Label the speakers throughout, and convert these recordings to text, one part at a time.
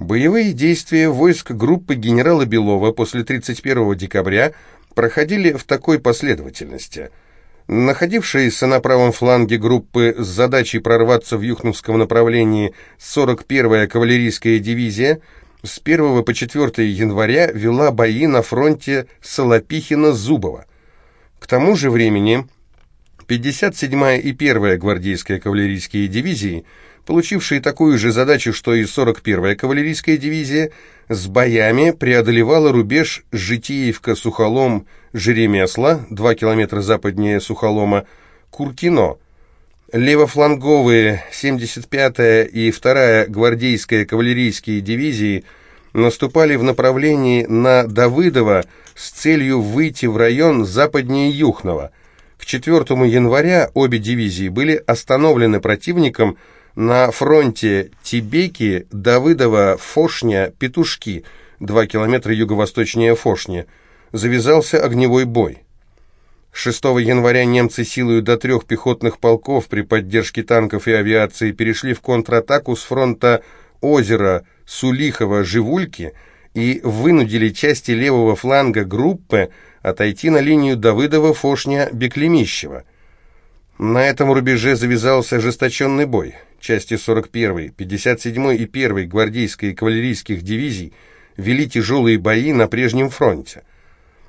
Speaker 1: Боевые действия войск группы генерала Белова после 31 декабря проходили в такой последовательности. Находившиеся на правом фланге группы с задачей прорваться в Юхновском направлении 41-я кавалерийская дивизия с 1 по 4 января вела бои на фронте Солопихина-Зубова. К тому же времени 57-я и 1-я гвардейская кавалерийские дивизии – получившие такую же задачу, что и 41-я кавалерийская дивизия, с боями преодолевала рубеж Житиевка-Сухолом Жеремесла, 2 километра западнее Сухолома, Куркино. Левофланговые 75-я и 2-я гвардейская кавалерийские дивизии наступали в направлении на Давыдово с целью выйти в район западнее Юхнова. К 4 января обе дивизии были остановлены противником, на фронте Тибеки, Давыдова, Фошня, Петушки, 2 километра юго-восточнее Фошни, завязался огневой бой. 6 января немцы силою до трех пехотных полков при поддержке танков и авиации перешли в контратаку с фронта озера Сулихова-Живульки и вынудили части левого фланга группы отойти на линию Давыдова-Фошня-Беклемищева. На этом рубеже завязался ожесточенный бой части 41-й, 57-й и 1-й гвардейской и кавалерийских дивизий вели тяжелые бои на прежнем фронте.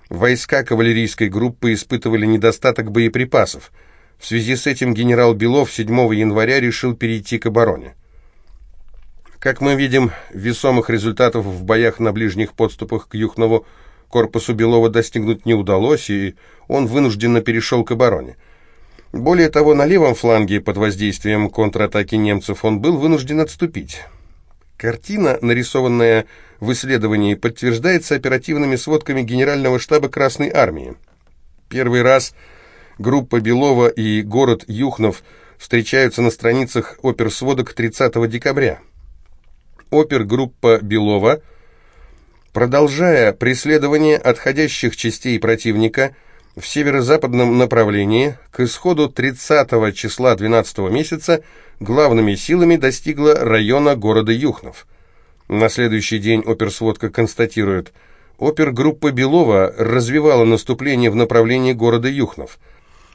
Speaker 1: Войска кавалерийской группы испытывали недостаток боеприпасов. В связи с этим генерал Белов 7 января решил перейти к обороне. Как мы видим, весомых результатов в боях на ближних подступах к Юхнову корпусу Белова достигнуть не удалось, и он вынужденно перешел к обороне. Более того, на левом фланге под воздействием контратаки немцев он был вынужден отступить. Картина, нарисованная в исследовании, подтверждается оперативными сводками Генерального штаба Красной Армии. Первый раз группа Белова и город Юхнов встречаются на страницах оперсводок 30 декабря. Опергруппа Белова, продолжая преследование отходящих частей противника, в северо-западном направлении к исходу 30 числа 12 месяца главными силами достигла района города Юхнов. На следующий день оперсводка констатирует, опергруппа Белова развивала наступление в направлении города Юхнов.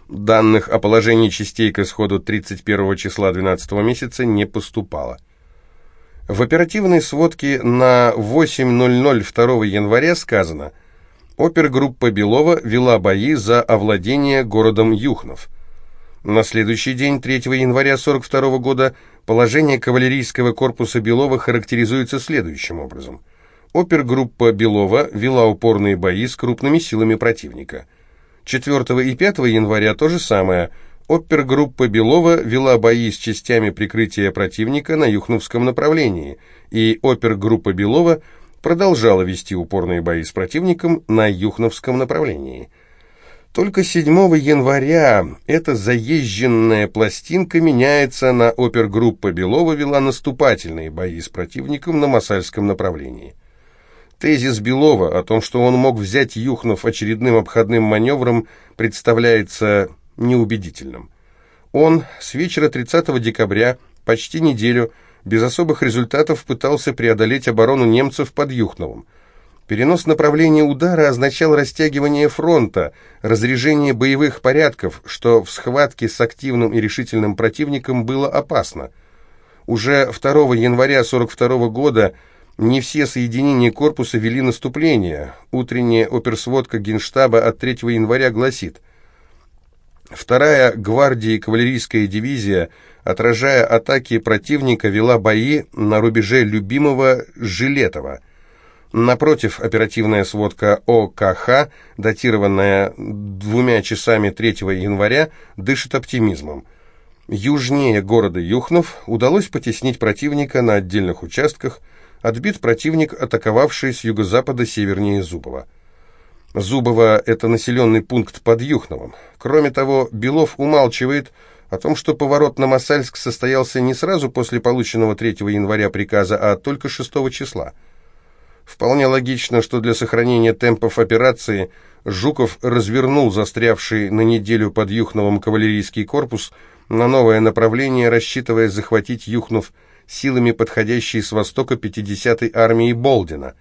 Speaker 1: Данных о положении частей к исходу 31 числа 12 месяца не поступало. В оперативной сводке на 8.00 2 января сказано – Опергруппа Белова вела бои за овладение городом Юхнов. На следующий день, 3 января 1942 года, положение кавалерийского корпуса Белова характеризуется следующим образом. Опергруппа Белова вела упорные бои с крупными силами противника. 4 и 5 января то же самое. Опергруппа Белова вела бои с частями прикрытия противника на Юхновском направлении, и опергруппа Белова – продолжала вести упорные бои с противником на Юхновском направлении. Только 7 января эта заезженная пластинка меняется на опергруппа Белова вела наступательные бои с противником на Масальском направлении. Тезис Белова о том, что он мог взять Юхнов очередным обходным маневром, представляется неубедительным. Он с вечера 30 декабря почти неделю без особых результатов пытался преодолеть оборону немцев под Юхновым. Перенос направления удара означал растягивание фронта, разрежение боевых порядков, что в схватке с активным и решительным противником было опасно. Уже 2 января 1942 года не все соединения корпуса вели наступление. Утренняя оперсводка Генштаба от 3 января гласит Вторая гвардия кавалерийская дивизия, отражая атаки противника, вела бои на рубеже любимого Жилетова. Напротив, оперативная сводка ОКХ, датированная двумя часами 3 января, дышит оптимизмом. Южнее города Юхнов удалось потеснить противника на отдельных участках, отбит противник, атаковавший с юго-запада севернее Зубова. Зубово – это населенный пункт под Юхновым. Кроме того, Белов умалчивает о том, что поворот на Масальск состоялся не сразу после полученного 3 января приказа, а только 6 числа. Вполне логично, что для сохранения темпов операции Жуков развернул застрявший на неделю под Юхновым кавалерийский корпус на новое направление, рассчитывая захватить Юхнов силами подходящей с востока 50-й армии Болдина.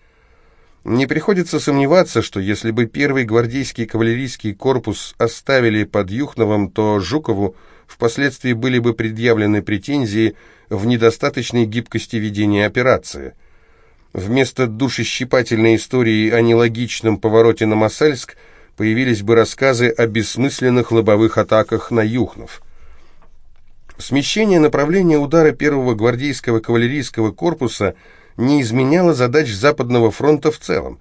Speaker 1: Не приходится сомневаться, что если бы первый гвардейский кавалерийский корпус оставили под Юхновым, то Жукову впоследствии были бы предъявлены претензии в недостаточной гибкости ведения операции. Вместо душещипательной истории о нелогичном повороте на Масальск появились бы рассказы о бессмысленных лобовых атаках на Юхнов. Смещение направления удара первого гвардейского кавалерийского корпуса не изменяло задач Западного фронта в целом.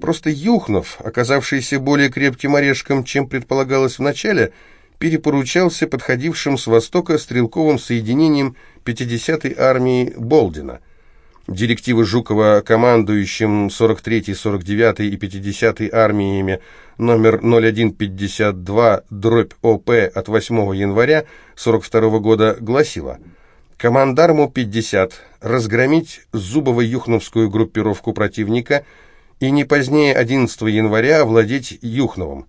Speaker 1: Просто Юхнов, оказавшийся более крепким орешком, чем предполагалось в начале, перепоручался подходившим с востока стрелковым соединением 50-й армии Болдина. Директивы Жукова командующим 43-й, 49-й и 50-й армиями номер 0152 дробь ОП от 8 января 42 года гласила «Командарму 50 разгромить Зубово-Юхновскую группировку противника и не позднее 11 января овладеть Юхновым.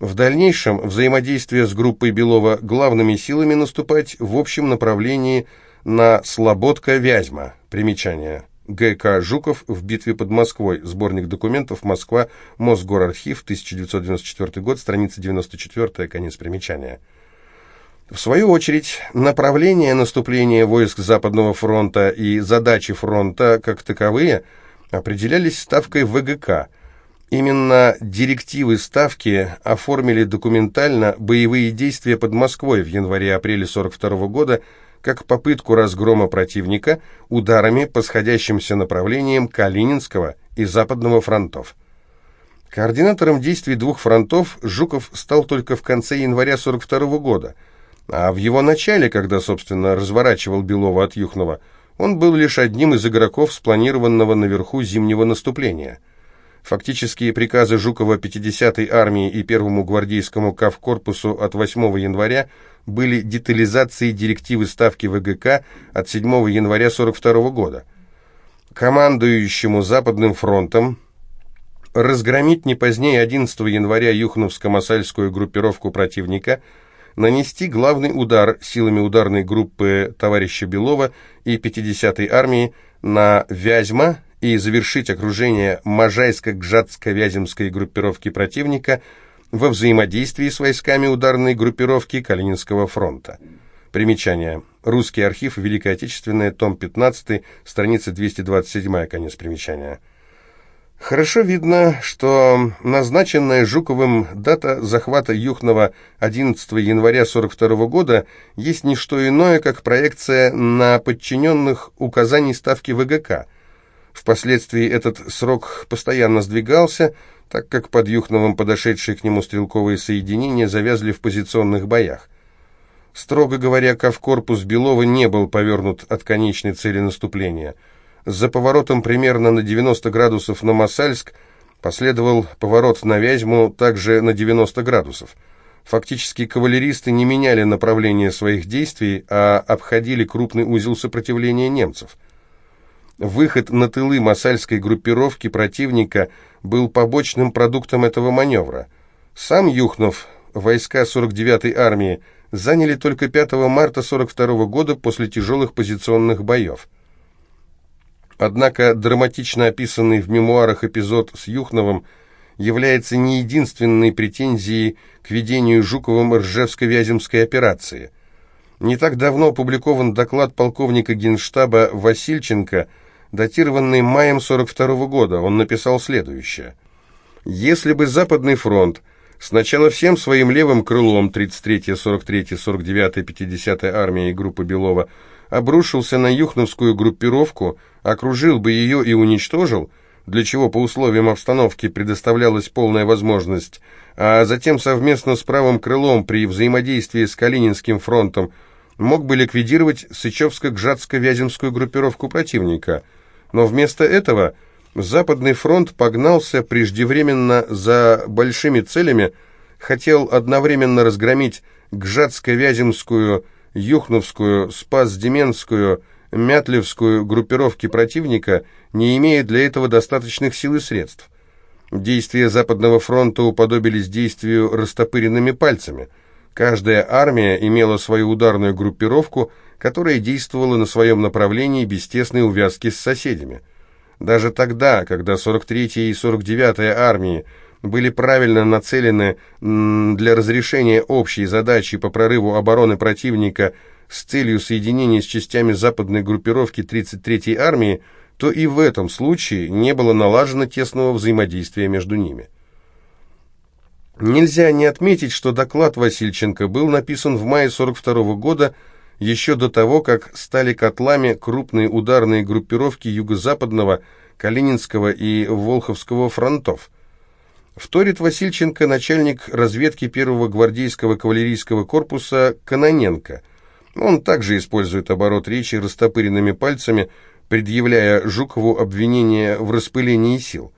Speaker 1: В дальнейшем взаимодействие с группой Белова главными силами наступать в общем направлении на Слободка-Вязьма. Примечание. Г.К. Жуков в битве под Москвой. Сборник документов. Москва. Мосгорархив. 1994 год. Страница 94. Конец примечания. В свою очередь, направление наступления войск Западного фронта и задачи фронта как таковые определялись ставкой ВГК. Именно директивы ставки оформили документально боевые действия под Москвой в январе-апреле 1942 года как попытку разгрома противника ударами по сходящимся направлениям Калининского и Западного фронтов. Координатором действий двух фронтов Жуков стал только в конце января 1942 года, а в его начале, когда, собственно, разворачивал Белова от Юхнова, он был лишь одним из игроков спланированного наверху зимнего наступления – Фактические приказы Жукова 50-й армии и первому гвардейскому кавкорпусу от 8 января были детализацией директивы Ставки ВГК от 7 января 42 года. Командующему Западным фронтом разгромить не позднее 11 января Юхновско-Масальскую группировку противника, нанести главный удар силами ударной группы товарища Белова и 50-й армии на Вязьма и завершить окружение Можайско-Гжатско-Вяземской группировки противника во взаимодействии с войсками ударной группировки Калининского фронта. Примечание. Русский архив, Великая Отечественная, том 15, страница 227, конец примечания. Хорошо видно, что назначенная Жуковым дата захвата Юхнова 11 января 42 года есть не что иное, как проекция на подчиненных указаний Ставки ВГК – Впоследствии этот срок постоянно сдвигался, так как под Юхновым подошедшие к нему стрелковые соединения завязли в позиционных боях. Строго говоря, Кавкорпус Белова не был повернут от конечной цели наступления. За поворотом примерно на 90 градусов на Масальск последовал поворот на Вязьму также на 90 градусов. Фактически кавалеристы не меняли направление своих действий, а обходили крупный узел сопротивления немцев – Выход на тылы масальской группировки противника был побочным продуктом этого маневра. Сам Юхнов, войска 49-й армии, заняли только 5 марта 42 года после тяжелых позиционных боев. Однако драматично описанный в мемуарах эпизод с Юхновым является не единственной претензией к ведению Жуковым Ржевско-Вяземской операции. Не так давно опубликован доклад полковника генштаба Васильченко – датированный маем 42 -го года. Он написал следующее. «Если бы Западный фронт сначала всем своим левым крылом 33-я, 43-я, 49-я, 50-я армия и группа Белова обрушился на Юхновскую группировку, окружил бы ее и уничтожил, для чего по условиям обстановки предоставлялась полная возможность, а затем совместно с правым крылом при взаимодействии с Калининским фронтом мог бы ликвидировать Сычевско-Гжатско-Вяземскую группировку противника – но вместо этого Западный фронт погнался преждевременно за большими целями, хотел одновременно разгромить Гжатско-Вяземскую, Юхновскую, Спас-Деменскую, Мятлевскую группировки противника, не имея для этого достаточных сил и средств. Действия Западного фронта уподобились действию растопыренными пальцами. Каждая армия имела свою ударную группировку, которая действовала на своем направлении без тесной увязки с соседями. Даже тогда, когда 43-я и 49-я армии были правильно нацелены для разрешения общей задачи по прорыву обороны противника с целью соединения с частями западной группировки 33-й армии, то и в этом случае не было налажено тесного взаимодействия между ними. Нельзя не отметить, что доклад Васильченко был написан в мае 42 -го года, еще до того, как стали котлами крупные ударные группировки юго-западного, Калининского и Волховского фронтов. Вторит Васильченко начальник разведки первого гвардейского кавалерийского корпуса Каноненко. Он также использует оборот речи растопыренными пальцами, предъявляя Жукову обвинение в распылении сил.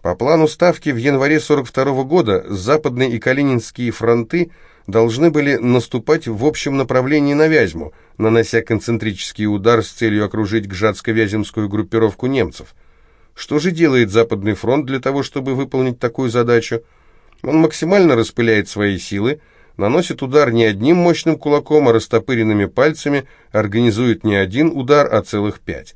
Speaker 1: По плану ставки в январе 42 -го года западные и Калининские фронты должны были наступать в общем направлении на Вязьму, нанося концентрический удар с целью окружить Гжатско-Вяземскую группировку немцев. Что же делает Западный фронт для того, чтобы выполнить такую задачу? Он максимально распыляет свои силы, наносит удар не одним мощным кулаком, а растопыренными пальцами, организует не один удар, а целых пять.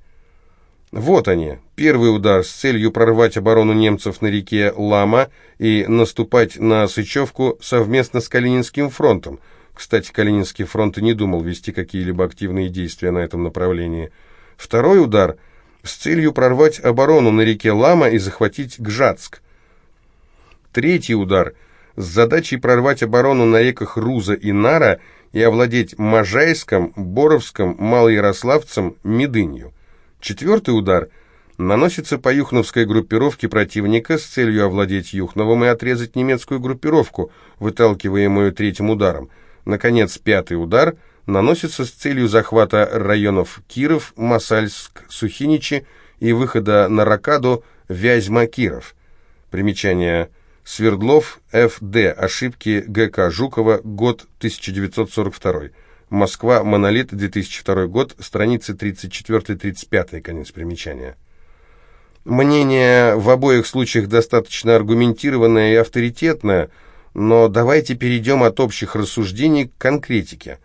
Speaker 1: Вот они, первый удар с целью прорвать оборону немцев на реке Лама и наступать на Сычевку совместно с Калининским фронтом. Кстати, Калининский фронт и не думал вести какие-либо активные действия на этом направлении. Второй удар с целью прорвать оборону на реке Лама и захватить Гжатск. Третий удар с задачей прорвать оборону на реках Руза и Нара и овладеть Можайском, Боровском, Малоярославцем, Медынью. Четвертый удар наносится по юхновской группировке противника с целью овладеть Юхновым и отрезать немецкую группировку, выталкиваемую третьим ударом. Наконец, пятый удар наносится с целью захвата районов Киров, Масальск, Сухиничи и выхода на Ракаду Вязьма-Киров. Примечание Свердлов, Ф.Д. Ошибки Г.К. Жукова, год 1942. Москва, Монолит, 2002 год, страницы 34-35, конец примечания. Мнение в обоих случаях достаточно аргументированное и авторитетное, но давайте перейдем от общих рассуждений к конкретике.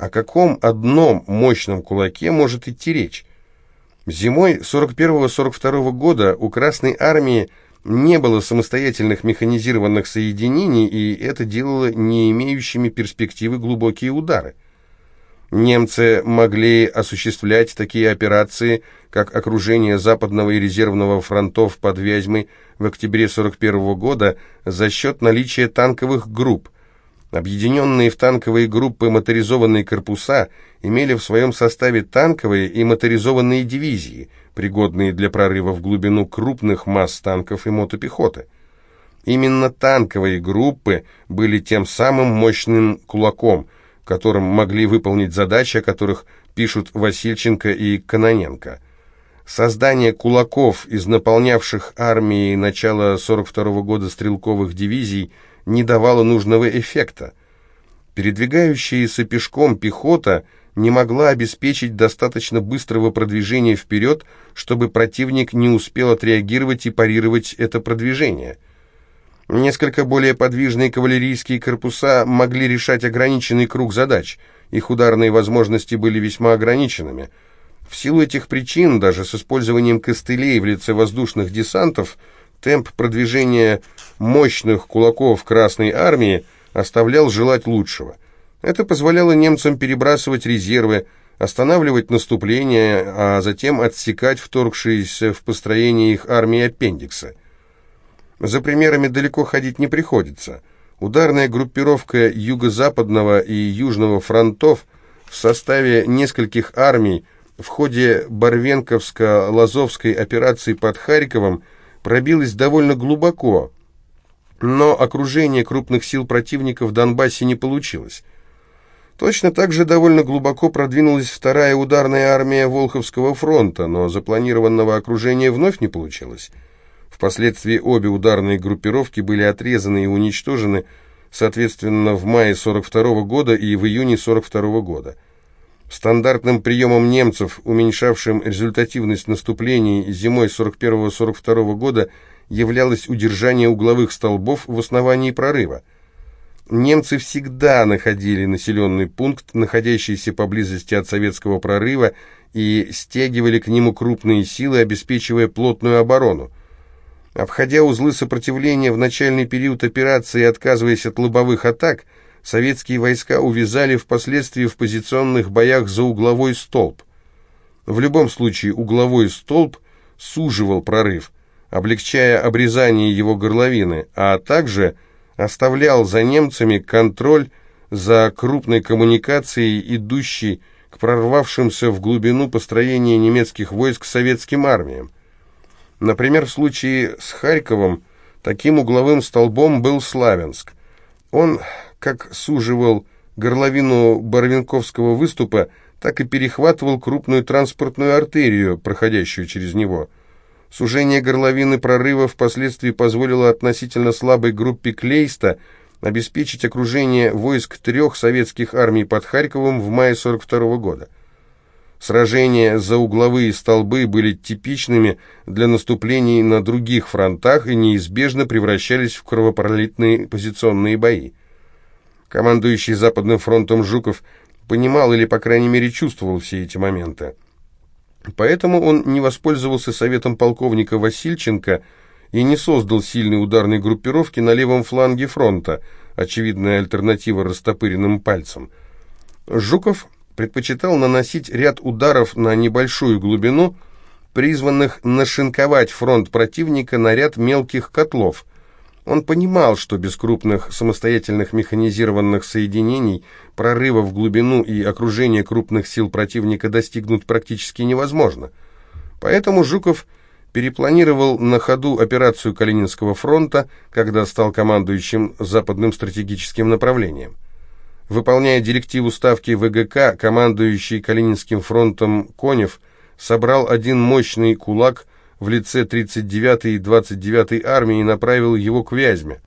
Speaker 1: О каком одном мощном кулаке может идти речь? Зимой 41-42 года у Красной Армии не было самостоятельных механизированных соединений, и это делало не имеющими перспективы глубокие удары. Немцы могли осуществлять такие операции, как окружение Западного и Резервного фронтов под Вязьмой в октябре 1941 года за счет наличия танковых групп. Объединенные в танковые группы моторизованные корпуса имели в своем составе танковые и моторизованные дивизии, пригодные для прорыва в глубину крупных масс танков и мотопехоты. Именно танковые группы были тем самым мощным кулаком – которым могли выполнить задачи, о которых пишут Васильченко и Каноненко. Создание кулаков из наполнявших армии начала 42 -го года стрелковых дивизий не давало нужного эффекта. Передвигающаяся пешком пехота не могла обеспечить достаточно быстрого продвижения вперед, чтобы противник не успел отреагировать и парировать это продвижение – Несколько более подвижные кавалерийские корпуса могли решать ограниченный круг задач. Их ударные возможности были весьма ограниченными. В силу этих причин, даже с использованием костылей в лице воздушных десантов, темп продвижения мощных кулаков Красной Армии оставлял желать лучшего. Это позволяло немцам перебрасывать резервы, останавливать наступление, а затем отсекать вторгшиеся в построение их армии аппендикса. За примерами далеко ходить не приходится. Ударная группировка Юго-Западного и Южного фронтов в составе нескольких армий в ходе Барвенковско-Лазовской операции под Харьковом пробилась довольно глубоко, но окружение крупных сил противника в Донбассе не получилось. Точно так же довольно глубоко продвинулась вторая ударная армия Волховского фронта, но запланированного окружения вновь не получилось. Впоследствии обе ударные группировки были отрезаны и уничтожены, соответственно, в мае 42 года и в июне 42 года. Стандартным приемом немцев, уменьшавшим результативность наступлений зимой 41-42 года, являлось удержание угловых столбов в основании прорыва. немцы всегда находили населенный пункт, находящийся поблизости от советского прорыва, и стягивали к нему крупные силы, обеспечивая плотную оборону. Обходя узлы сопротивления в начальный период операции и отказываясь от лобовых атак, советские войска увязали впоследствии в позиционных боях за угловой столб. В любом случае угловой столб суживал прорыв, облегчая обрезание его горловины, а также оставлял за немцами контроль за крупной коммуникацией, идущей к прорвавшимся в глубину построения немецких войск советским армиям. Например, в случае с Харьковом таким угловым столбом был Славянск. Он как суживал горловину Боровенковского выступа, так и перехватывал крупную транспортную артерию, проходящую через него. Сужение горловины прорыва впоследствии позволило относительно слабой группе Клейста обеспечить окружение войск трех советских армий под Харьковом в мае 42 -го года. Сражения за угловые столбы были типичными для наступлений на других фронтах и неизбежно превращались в кровопролитные позиционные бои. Командующий Западным фронтом Жуков понимал или, по крайней мере, чувствовал все эти моменты. Поэтому он не воспользовался советом полковника Васильченко и не создал сильной ударной группировки на левом фланге фронта, очевидная альтернатива растопыренным пальцем. Жуков предпочитал наносить ряд ударов на небольшую глубину, призванных нашинковать фронт противника на ряд мелких котлов. Он понимал, что без крупных самостоятельных механизированных соединений прорыва в глубину и окружения крупных сил противника достигнуть практически невозможно. Поэтому Жуков перепланировал на ходу операцию Калининского фронта, когда стал командующим западным стратегическим направлением. Выполняя директиву ставки ВГК, командующий Калининским фронтом Конев собрал один мощный кулак в лице 39-й и 29-й армии направил его к Вязьме.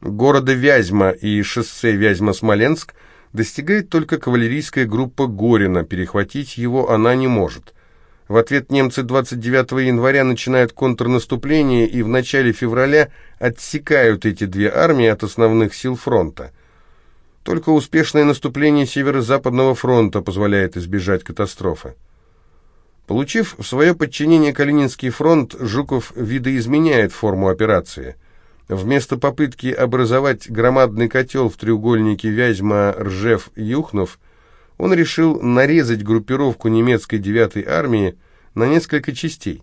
Speaker 1: Города Вязьма и шоссе Вязьма-Смоленск достигает только кавалерийская группа Горина, перехватить его она не может. В ответ немцы 29 января начинают контрнаступление и в начале февраля отсекают эти две армии от основных сил фронта. Только успешное наступление Северо-Западного фронта позволяет избежать катастрофы. Получив в свое подчинение Калининский фронт, Жуков видоизменяет форму операции. Вместо попытки образовать громадный котел в треугольнике Вязьма-Ржев-Юхнов, он решил нарезать группировку немецкой 9-й армии на несколько частей.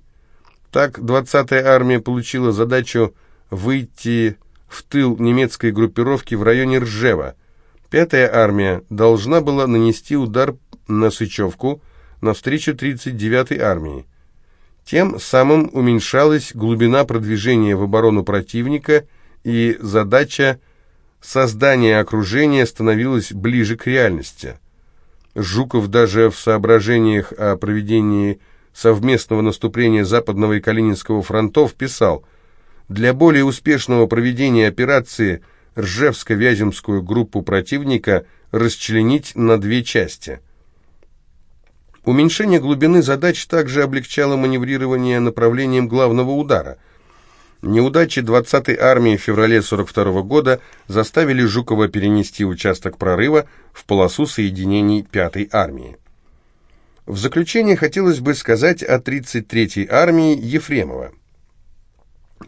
Speaker 1: Так 20-я армия получила задачу выйти в тыл немецкой группировки в районе Ржева – Пятая армия должна была нанести удар на Сычевку навстречу 39-й армии. Тем самым уменьшалась глубина продвижения в оборону противника, и задача создания окружения становилась ближе к реальности. Жуков даже в соображениях о проведении совместного наступления Западного и Калининского фронтов писал «Для более успешного проведения операции – Ржевско-Вяземскую группу противника расчленить на две части. Уменьшение глубины задач также облегчало маневрирование направлением главного удара. Неудачи 20-й армии в феврале 42 года заставили Жукова перенести участок прорыва в полосу соединений 5-й армии. В заключение хотелось бы сказать о 33-й армии Ефремова.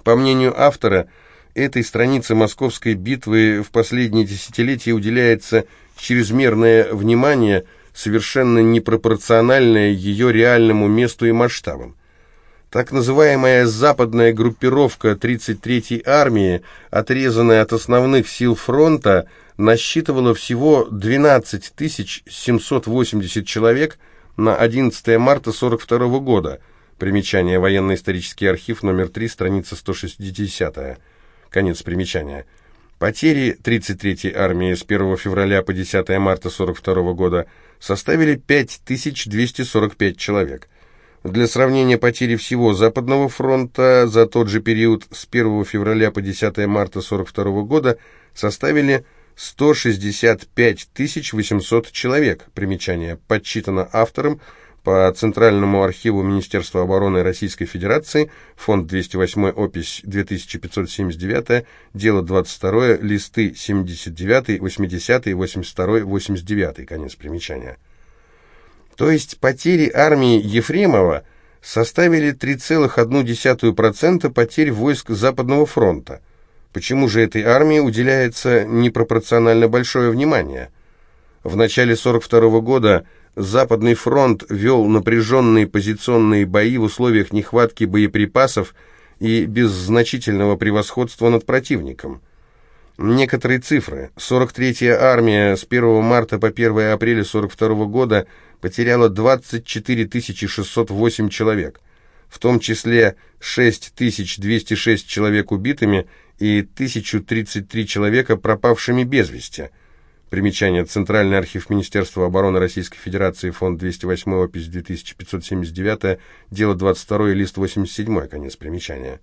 Speaker 1: По мнению автора, этой странице московской битвы в последние десятилетия уделяется чрезмерное внимание, совершенно непропорциональное ее реальному месту и масштабам. Так называемая западная группировка 33-й армии, отрезанная от основных сил фронта, насчитывала всего 12 780 человек на 11 марта 42 года. Примечание военно-исторический архив номер 3, страница 160. Конец примечания. Потери 33-й армии с 1 февраля по 10 марта 42 года составили 5245 человек. Для сравнения, потери всего Западного фронта за тот же период с 1 февраля по 10 марта 42 года составили 165 800 человек. Примечание подсчитано автором по Центральному архиву Министерства обороны Российской Федерации, фонд 208, опись 2579, дело 22, листы 79, 80, 82, 89, конец примечания. То есть потери армии Ефремова составили 3,1% потерь войск Западного фронта. Почему же этой армии уделяется непропорционально большое внимание? В начале 42 года Западный фронт вел напряженные позиционные бои в условиях нехватки боеприпасов и без значительного превосходства над противником. Некоторые цифры. 43-я армия с 1 марта по 1 апреля 42 года потеряла 24 608 человек, в том числе 6206 человек убитыми и 1033 человека пропавшими без вести – Примечание. Центральный архив Министерства обороны Российской Федерации, фонд 208, опись 2579, дело 22, лист 87, конец примечания.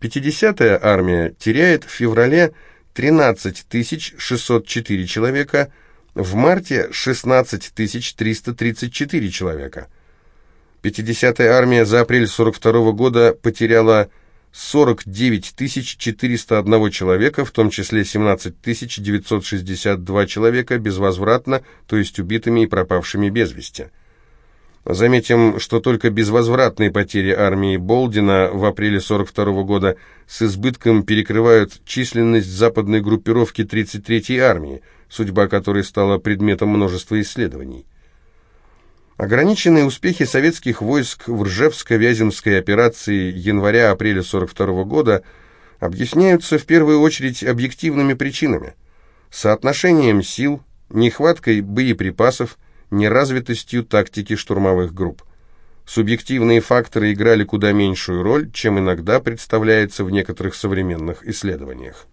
Speaker 1: 50-я армия теряет в феврале 13 604 человека, в марте 16 334 человека. 50-я армия за апрель 42 года потеряла 49 401 человека, в том числе 17 962 человека безвозвратно, то есть убитыми и пропавшими без вести. Заметим, что только безвозвратные потери армии Болдина в апреле 42 года с избытком перекрывают численность западной группировки 33-й армии, судьба которой стала предметом множества исследований. Ограниченные успехи советских войск в Ржевско-Вяземской операции января-апреля 42 года объясняются в первую очередь объективными причинами. Соотношением сил, нехваткой боеприпасов, неразвитостью тактики штурмовых групп. Субъективные факторы играли куда меньшую роль, чем иногда представляется в некоторых современных исследованиях.